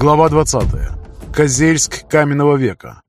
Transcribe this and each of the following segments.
Глава 20. Козельск каменного века.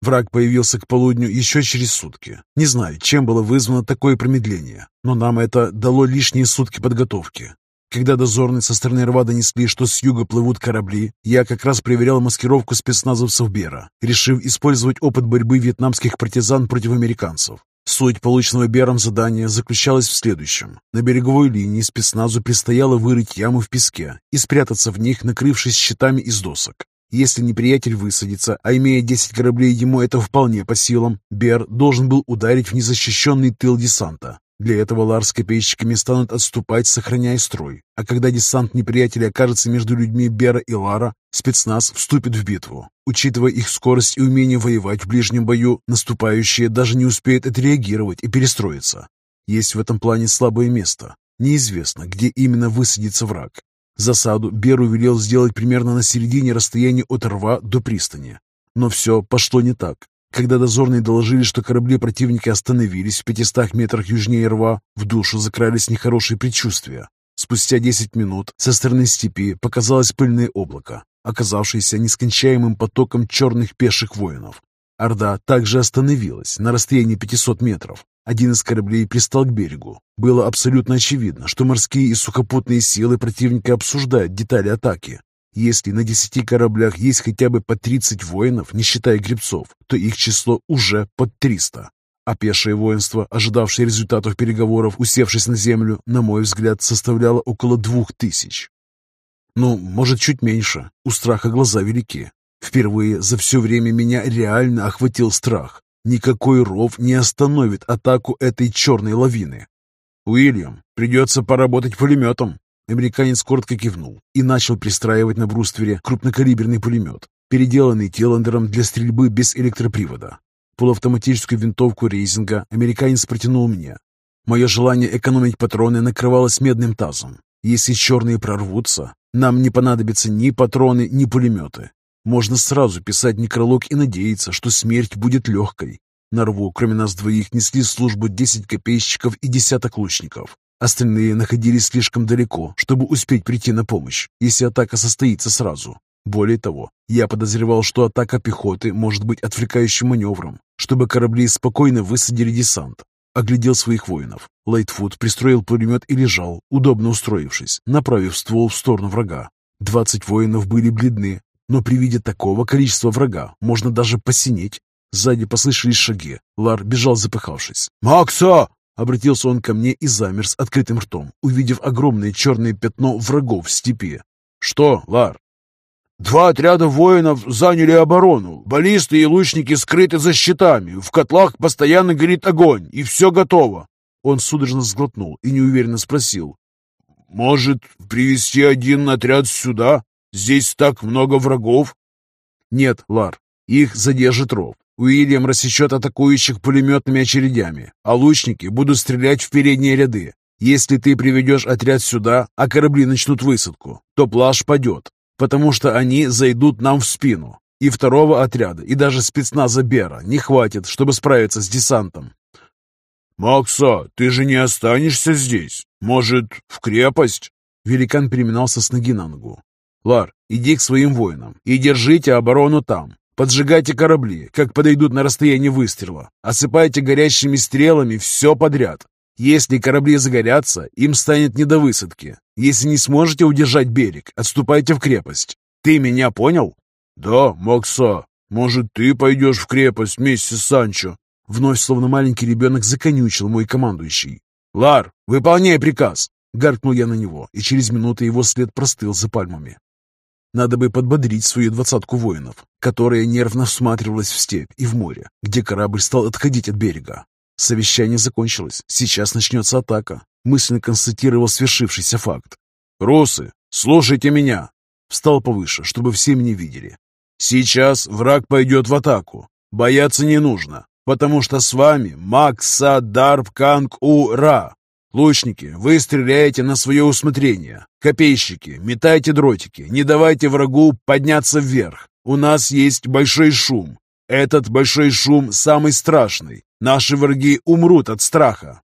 Враг появился к полудню еще через сутки. Не знаю, чем было вызвано такое промедление, но нам это дало лишние сутки подготовки. Когда дозорные со стороны рва донесли, что с юга плывут корабли, я как раз проверял маскировку спецназовцев Бера, решив использовать опыт борьбы вьетнамских партизан против американцев. Суть полученного Бером задания заключалась в следующем. На береговой линии спецназу предстояло вырыть яму в песке и спрятаться в них, накрывшись щитами из досок. Если неприятель высадится, а имея 10 кораблей, ему это вполне по силам, Бер должен был ударить в незащищенный тыл десанта. Для этого Лар с копейщиками станут отступать, сохраняя строй. А когда десант неприятеля окажется между людьми Бера и Лара, спецназ вступит в битву. Учитывая их скорость и умение воевать в ближнем бою, наступающие даже не успеют отреагировать и перестроиться. Есть в этом плане слабое место. Неизвестно, где именно высадится враг. Засаду Беру велел сделать примерно на середине расстояния от рва до пристани. Но все пошло не так. Когда дозорные доложили, что корабли противника остановились в 500 метрах южнее рва, в душу закрались нехорошие предчувствия. Спустя 10 минут со стороны степи показалось пыльное облако, оказавшееся нескончаемым потоком черных пеших воинов. Орда также остановилась на расстоянии 500 метров, один из кораблей пристал к берегу. Было абсолютно очевидно, что морские и сухопутные силы противника обсуждают детали атаки. Если на десяти кораблях есть хотя бы по 30 воинов, не считая гребцов, то их число уже под 300. А пешее воинство, ожидавшее результатов переговоров, усевшись на землю, на мой взгляд, составляло около двух тысяч. Ну, может, чуть меньше. У страха глаза велики. Впервые за все время меня реально охватил страх. Никакой ров не остановит атаку этой черной лавины. «Уильям, придется поработать пулеметом». Американец коротко кивнул и начал пристраивать на бруствере крупнокалиберный пулемет, переделанный Теландером для стрельбы без электропривода. Полуавтоматическую винтовку рейзинга американец протянул мне. Мое желание экономить патроны накрывалось медным тазом. Если черные прорвутся, нам не понадобятся ни патроны, ни пулеметы. Можно сразу писать некролог и надеяться, что смерть будет легкой. На рву, кроме нас двоих, несли службу десять копейщиков и десяток лучников. Остальные находились слишком далеко, чтобы успеть прийти на помощь, если атака состоится сразу. Более того, я подозревал, что атака пехоты может быть отвлекающим маневром, чтобы корабли спокойно высадили десант. Оглядел своих воинов. Лайтфуд пристроил пулемет и лежал, удобно устроившись, направив ствол в сторону врага. Двадцать воинов были бледны, но при виде такого количества врага можно даже посинеть. Сзади послышались шаги. Лар бежал запыхавшись. «Макса!» Обратился он ко мне и замер с открытым ртом, увидев огромное черное пятно врагов в степи. «Что, Лар?» «Два отряда воинов заняли оборону. Баллисты и лучники скрыты за щитами. В котлах постоянно горит огонь, и все готово». Он судорожно сглотнул и неуверенно спросил. «Может, привести один отряд сюда?» Здесь так много врагов?» «Нет, Лар, их задержит ров. Уильям рассечет атакующих пулеметными очередями, а лучники будут стрелять в передние ряды. Если ты приведешь отряд сюда, а корабли начнут высадку, то плаж падет, потому что они зайдут нам в спину. И второго отряда, и даже спецназа Бера не хватит, чтобы справиться с десантом. «Макса, ты же не останешься здесь? Может, в крепость?» Великан переминался с ноги на ногу. Лар, иди к своим воинам и держите оборону там. Поджигайте корабли, как подойдут на расстояние выстрела. Осыпайте горящими стрелами все подряд. Если корабли загорятся, им станет не до высадки. Если не сможете удержать берег, отступайте в крепость. Ты меня понял? Да, Макса. Может, ты пойдешь в крепость вместе с Санчо? Вновь, словно маленький ребенок, законючил мой командующий. Лар, выполняй приказ. Гаркнул я на него, и через минуту его след простыл за пальмами. Надо бы подбодрить свою двадцатку воинов, которая нервно всматривалась в степь и в море, где корабль стал отходить от берега. Совещание закончилось. Сейчас начнется атака. Мысленно констатировал свершившийся факт. «Русы, слушайте меня!» Встал повыше, чтобы все меня видели. «Сейчас враг пойдет в атаку. Бояться не нужно, потому что с вами Макса Дарб Ура, Лучники, вы стреляете на свое усмотрение. Копейщики, метайте дротики, не давайте врагу подняться вверх. У нас есть большой шум. Этот большой шум самый страшный. Наши враги умрут от страха.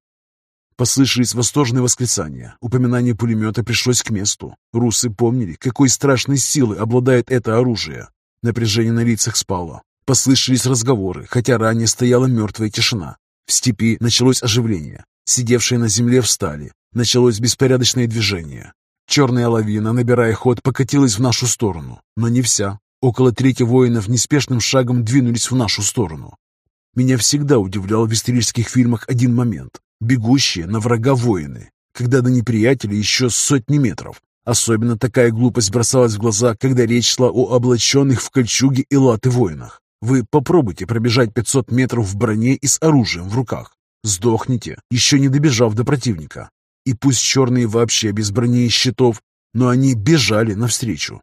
Послышались восторженные восклицания. Упоминание пулемета пришлось к месту. Русы помнили, какой страшной силой обладает это оружие. Напряжение на лицах спало. Послышались разговоры, хотя ранее стояла мертвая тишина. В степи началось оживление. Сидевшие на земле встали. Началось беспорядочное движение. Черная лавина, набирая ход, покатилась в нашу сторону. Но не вся. Около трети воинов неспешным шагом двинулись в нашу сторону. Меня всегда удивлял в исторических фильмах один момент. Бегущие на врага воины, когда до неприятеля еще сотни метров. Особенно такая глупость бросалась в глаза, когда речь шла о облаченных в кольчуге и латы воинах. Вы попробуйте пробежать 500 метров в броне и с оружием в руках. Сдохните, еще не добежав до противника. И пусть черные вообще без брони и щитов, но они бежали навстречу.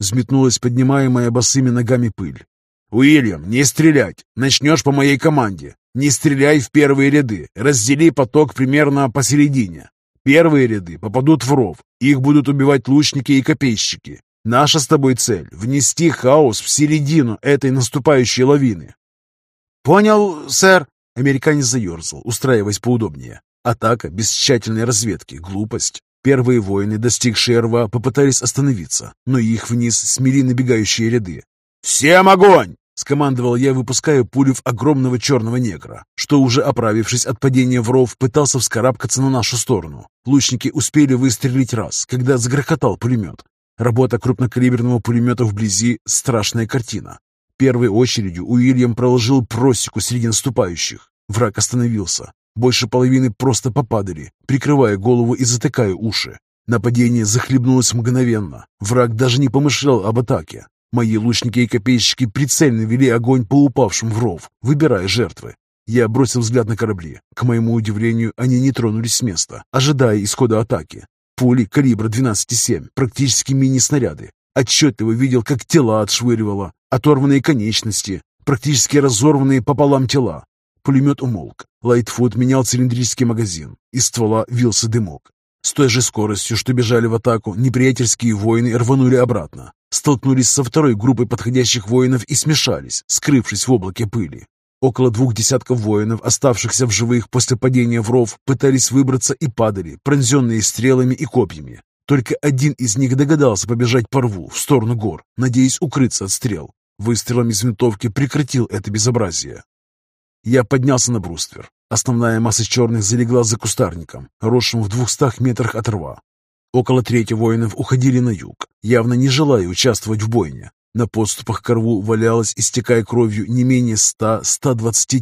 Взметнулась поднимаемая босыми ногами пыль. «Уильям, не стрелять! Начнешь по моей команде. Не стреляй в первые ряды. Раздели поток примерно посередине. Первые ряды попадут в ров. Их будут убивать лучники и копейщики. Наша с тобой цель — внести хаос в середину этой наступающей лавины. «Понял, сэр», — американец заерзал, устраиваясь поудобнее. Атака без тщательной разведки — глупость. Первые воины, достигшие рва, попытались остановиться, но их вниз смели набегающие ряды. «Всем огонь!» — скомандовал я, выпуская пулю в огромного черного негра, что, уже оправившись от падения в ров, пытался вскарабкаться на нашу сторону. Лучники успели выстрелить раз, когда загрохотал пулемет. Работа крупнокалиберного пулемета вблизи – страшная картина. Первой очередью Уильям проложил просеку среди наступающих. Враг остановился. Больше половины просто попадали, прикрывая голову и затыкая уши. Нападение захлебнулось мгновенно. Враг даже не помышлял об атаке. Мои лучники и копейщики прицельно вели огонь по упавшим в ров, выбирая жертвы. Я бросил взгляд на корабли. К моему удивлению, они не тронулись с места, ожидая исхода атаки. Пули калибра 12,7, практически мини-снаряды. Отчетливо видел, как тела отшвыривало, оторванные конечности, практически разорванные пополам тела. Пулемет умолк. Лайтфуд менял цилиндрический магазин. Из ствола вился дымок. С той же скоростью, что бежали в атаку, неприятельские воины рванули обратно. Столкнулись со второй группой подходящих воинов и смешались, скрывшись в облаке пыли. Около двух десятков воинов, оставшихся в живых после падения в ров, пытались выбраться и падали, пронзенные стрелами и копьями. Только один из них догадался побежать по рву, в сторону гор, надеясь укрыться от стрел. Выстрелом из винтовки прекратил это безобразие. Я поднялся на бруствер. Основная масса черных залегла за кустарником, росшим в двухстах метрах от рва. Около трети воинов уходили на юг, явно не желая участвовать в бойне. На подступах к рву валялось, истекая кровью, не менее ста-ста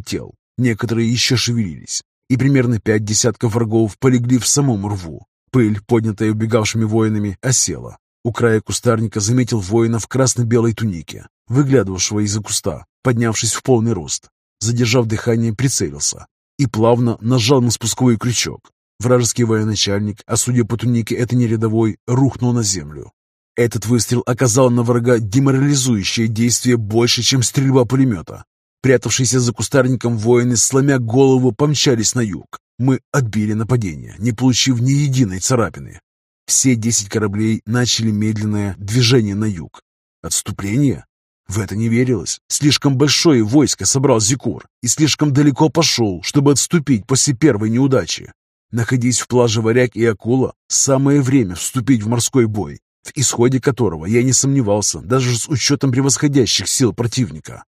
тел. Некоторые еще шевелились, и примерно пять десятков врагов полегли в самом рву. Пыль, поднятая убегавшими воинами, осела. У края кустарника заметил воина в красно-белой тунике, выглядывавшего из-за куста, поднявшись в полный рост. Задержав дыхание, прицелился и плавно нажал на спусковой крючок. Вражеский военачальник, а судя по тунике это не рядовой, рухнул на землю. Этот выстрел оказал на врага деморализующее действие больше, чем стрельба пулемета. Прятавшиеся за кустарником воины, сломя голову, помчались на юг. Мы отбили нападение, не получив ни единой царапины. Все десять кораблей начали медленное движение на юг. Отступление? В это не верилось. Слишком большое войско собрал Зикур и слишком далеко пошел, чтобы отступить после первой неудачи. Находясь в плаже Варяг и Акула, самое время вступить в морской бой в исходе которого я не сомневался, даже с учетом превосходящих сил противника.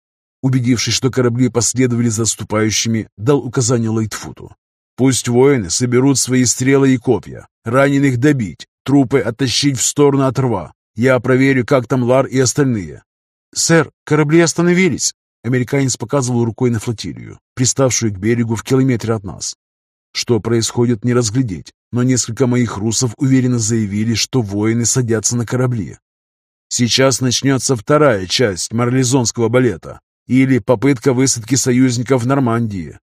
Убедившись, что корабли последовали за отступающими, дал указание Лайтфуту. «Пусть воины соберут свои стрелы и копья, раненых добить, трупы оттащить в сторону от рва. Я проверю, как там Лар и остальные». «Сэр, корабли остановились!» Американец показывал рукой на флотилию, приставшую к берегу в километре от нас. Что происходит, не разглядеть, но несколько моих русов уверенно заявили, что воины садятся на корабли. Сейчас начнется вторая часть марлезонского балета, или попытка высадки союзников в Нормандии.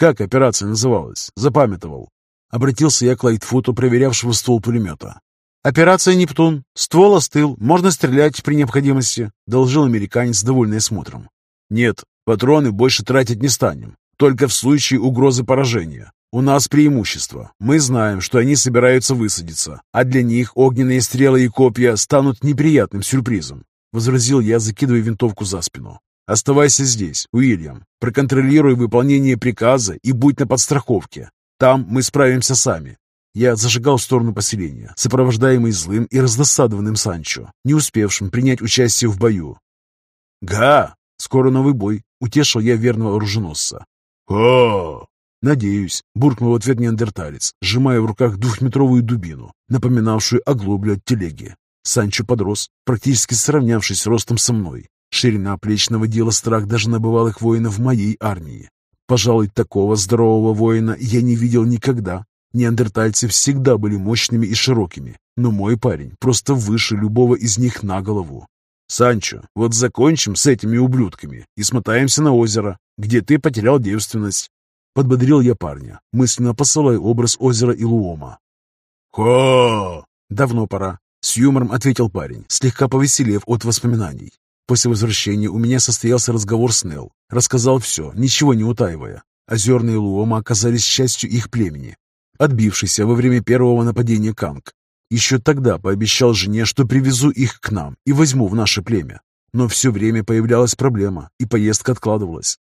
Как операция называлась? Запамятовал. Обратился я к Лайтфуту, проверявшего ствол пулемета. «Операция «Нептун». Ствол остыл, можно стрелять при необходимости», — доложил американец, довольный осмотром. «Нет, патроны больше тратить не станем, только в случае угрозы поражения. У нас преимущество. Мы знаем, что они собираются высадиться, а для них огненные стрелы и копья станут неприятным сюрпризом», — возразил я, закидывая винтовку за спину. «Оставайся здесь, Уильям. Проконтролируй выполнение приказа и будь на подстраховке. Там мы справимся сами. Я зажигал в сторону поселения, сопровождаемый злым и раздосадованным Санчо, не успевшим принять участие в бою. «Га! Скоро новый бой!» — утешил я верного оруженосца. «Ха!» «Надеюсь», — буркнул в ответ неандерталец, сжимая в руках двухметровую дубину, напоминавшую оглоблю от телеги. Санчо подрос, практически сравнявшись ростом со мной. Ширина плеч наводила страх даже на бывалых воинов моей армии. Пожалуй, такого здорового воина я не видел никогда, Неандертальцы всегда были мощными и широкими, но мой парень просто выше любого из них на голову. «Санчо, вот закончим с этими ублюдками и смотаемся на озеро, где ты потерял девственность». Подбодрил я парня, мысленно посылая образ озера Илуома. «Хо!» «Давно пора», — с юмором ответил парень, слегка повеселев от воспоминаний. После возвращения у меня состоялся разговор с Нел. Рассказал все, ничего не утаивая. Озерные Луома оказались частью их племени, отбившийся во время первого нападения Канг. Еще тогда пообещал жене, что привезу их к нам и возьму в наше племя. Но все время появлялась проблема, и поездка откладывалась.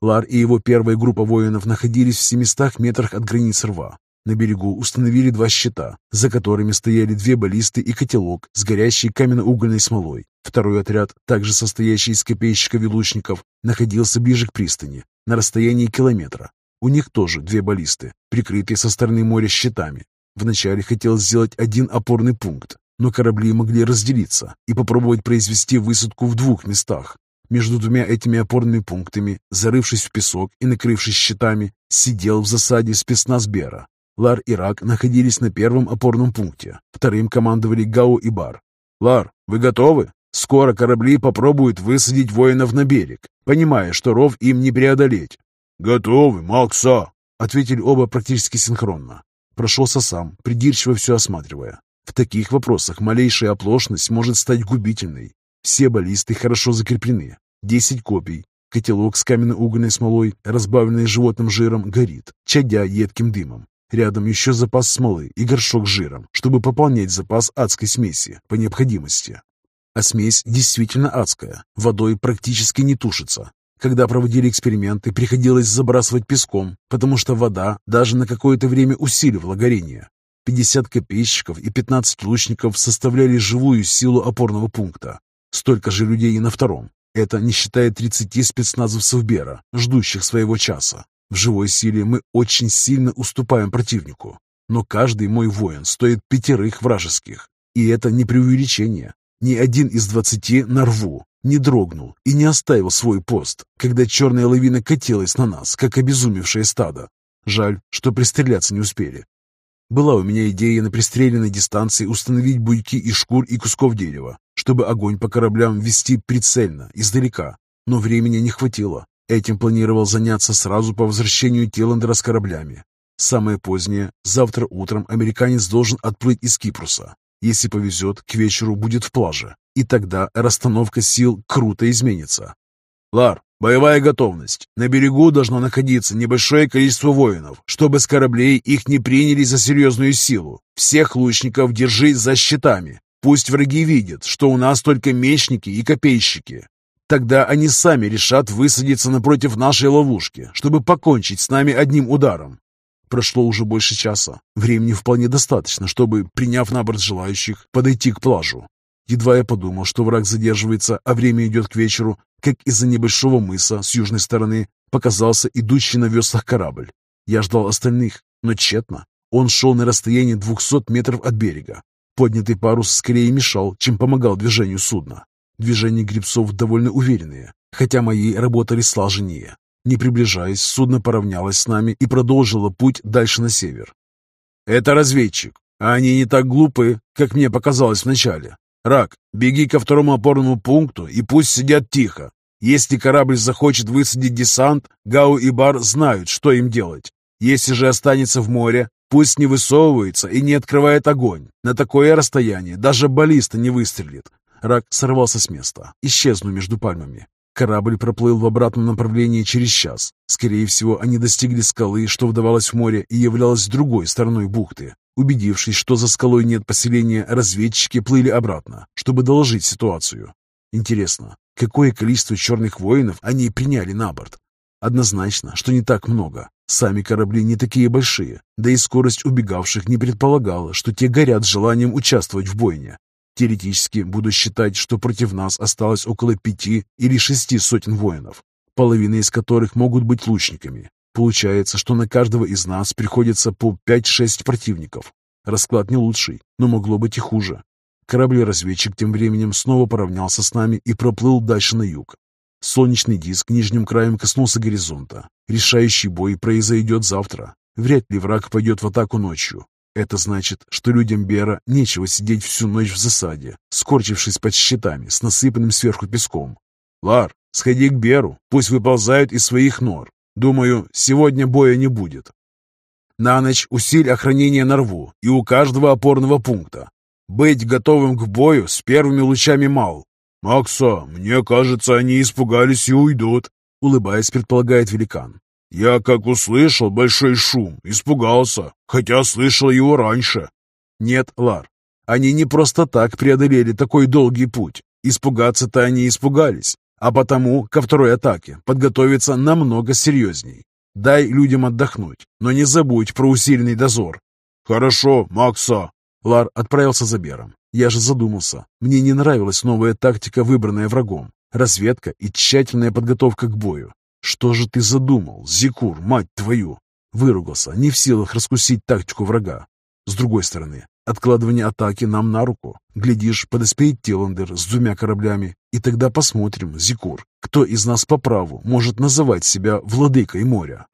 Лар и его первая группа воинов находились в 700 метрах от границ рва. На берегу установили два щита, за которыми стояли две баллисты и котелок с горящей каменно-угольной смолой. Второй отряд, также состоящий из копейщиков и лучников, находился ближе к пристани, на расстоянии километра. У них тоже две баллисты, прикрытые со стороны моря щитами. Вначале хотел сделать один опорный пункт, но корабли могли разделиться и попробовать произвести высадку в двух местах. Между двумя этими опорными пунктами, зарывшись в песок и накрывшись щитами, сидел в засаде спецназ Бера. Лар и Рак находились на первом опорном пункте, вторым командовали Гао и Бар. «Лар, вы готовы? Скоро корабли попробуют высадить воинов на берег, понимая, что ров им не преодолеть. «Готовы, Макса!» — ответили оба практически синхронно. Прошелся сам, придирчиво все осматривая. В таких вопросах малейшая оплошность может стать губительной. Все баллисты хорошо закреплены. Десять копий. Котелок с каменно-угольной смолой, разбавленный животным жиром, горит, чадя едким дымом. Рядом еще запас смолы и горшок с жиром, чтобы пополнять запас адской смеси по необходимости. А смесь действительно адская, водой практически не тушится, когда проводили эксперименты, приходилось забрасывать песком, потому что вода даже на какое-то время усиливала горение. 50 копейщиков и 15 лучников составляли живую силу опорного пункта. Столько же людей и на втором. Это не считая 30 спецназовцев Бера, ждущих своего часа. В живой силе мы очень сильно уступаем противнику. Но каждый мой воин стоит пятерых вражеских. И это не преувеличение. Ни один из двадцати на рву не дрогнул и не оставил свой пост, когда черная лавина катилась на нас, как обезумевшее стадо. Жаль, что пристреляться не успели. Была у меня идея на пристреленной дистанции установить буйки из шкур и кусков дерева, чтобы огонь по кораблям вести прицельно, издалека. Но времени не хватило. Этим планировал заняться сразу по возвращению Тиландера с кораблями. Самое позднее, завтра утром американец должен отплыть из Кипруса. Если повезет, к вечеру будет в плаже и тогда расстановка сил круто изменится. Лар, боевая готовность. На берегу должно находиться небольшое количество воинов, чтобы с кораблей их не приняли за серьезную силу. Всех лучников держи за щитами. Пусть враги видят, что у нас только мечники и копейщики. Тогда они сами решат высадиться напротив нашей ловушки, чтобы покончить с нами одним ударом. Прошло уже больше часа. Времени вполне достаточно, чтобы, приняв на борт желающих, подойти к плажу. Едва я подумал, что враг задерживается, а время идет к вечеру, как из-за небольшого мыса с южной стороны показался идущий на веслах корабль. Я ждал остальных, но тщетно. Он шел на расстоянии 200 метров от берега. Поднятый парус скорее мешал, чем помогал движению судна. Движения гребцов довольно уверенные, хотя мои работали слаженнее. Не приближаясь, судно поравнялось с нами и продолжило путь дальше на север. «Это разведчик, а они не так глупы, как мне показалось вначале. «Рак, беги ко второму опорному пункту и пусть сидят тихо. Если корабль захочет высадить десант, Гау и Бар знают, что им делать. Если же останется в море, пусть не высовывается и не открывает огонь. На такое расстояние даже баллиста не выстрелит». Рак сорвался с места, исчезнув между пальмами. Корабль проплыл в обратном направлении через час. Скорее всего, они достигли скалы, что вдавалась в море и являлась другой стороной бухты. Убедившись, что за скалой нет поселения, разведчики плыли обратно, чтобы доложить ситуацию. Интересно, какое количество черных воинов они приняли на борт? Однозначно, что не так много. Сами корабли не такие большие, да и скорость убегавших не предполагала, что те горят желанием участвовать в бойне. Теоретически буду считать, что против нас осталось около пяти или шести сотен воинов, половина из которых могут быть лучниками. Получается, что на каждого из нас приходится по 5-6 противников. Расклад не лучший, но могло быть и хуже. Корабль-разведчик тем временем снова поравнялся с нами и проплыл дальше на юг. Солнечный диск нижним краем коснулся горизонта. Решающий бой произойдет завтра. Вряд ли враг пойдет в атаку ночью. Это значит, что людям Бера нечего сидеть всю ночь в засаде, скорчившись под щитами с насыпанным сверху песком. «Лар, сходи к Беру, пусть выползают из своих нор. Думаю, сегодня боя не будет. На ночь усиль охранение на рву и у каждого опорного пункта. Быть готовым к бою с первыми лучами мал. «Макса, мне кажется, они испугались и уйдут», — улыбаясь, предполагает великан. «Я, как услышал большой шум, испугался, хотя слышал его раньше». «Нет, Лар, они не просто так преодолели такой долгий путь. Испугаться-то они испугались, а потому ко второй атаке подготовиться намного серьезней. Дай людям отдохнуть, но не забудь про усиленный дозор». «Хорошо, Макса». Лар отправился за Бером. Я же задумался. Мне не нравилась новая тактика, выбранная врагом. Разведка и тщательная подготовка к бою. Что же ты задумал, Зикур, мать твою? Выругался, не в силах раскусить тактику врага. С другой стороны, откладывание атаки нам на руку. Глядишь, подоспеет Тиландер с двумя кораблями, и тогда посмотрим, Зикур, кто из нас по праву может называть себя владыкой моря.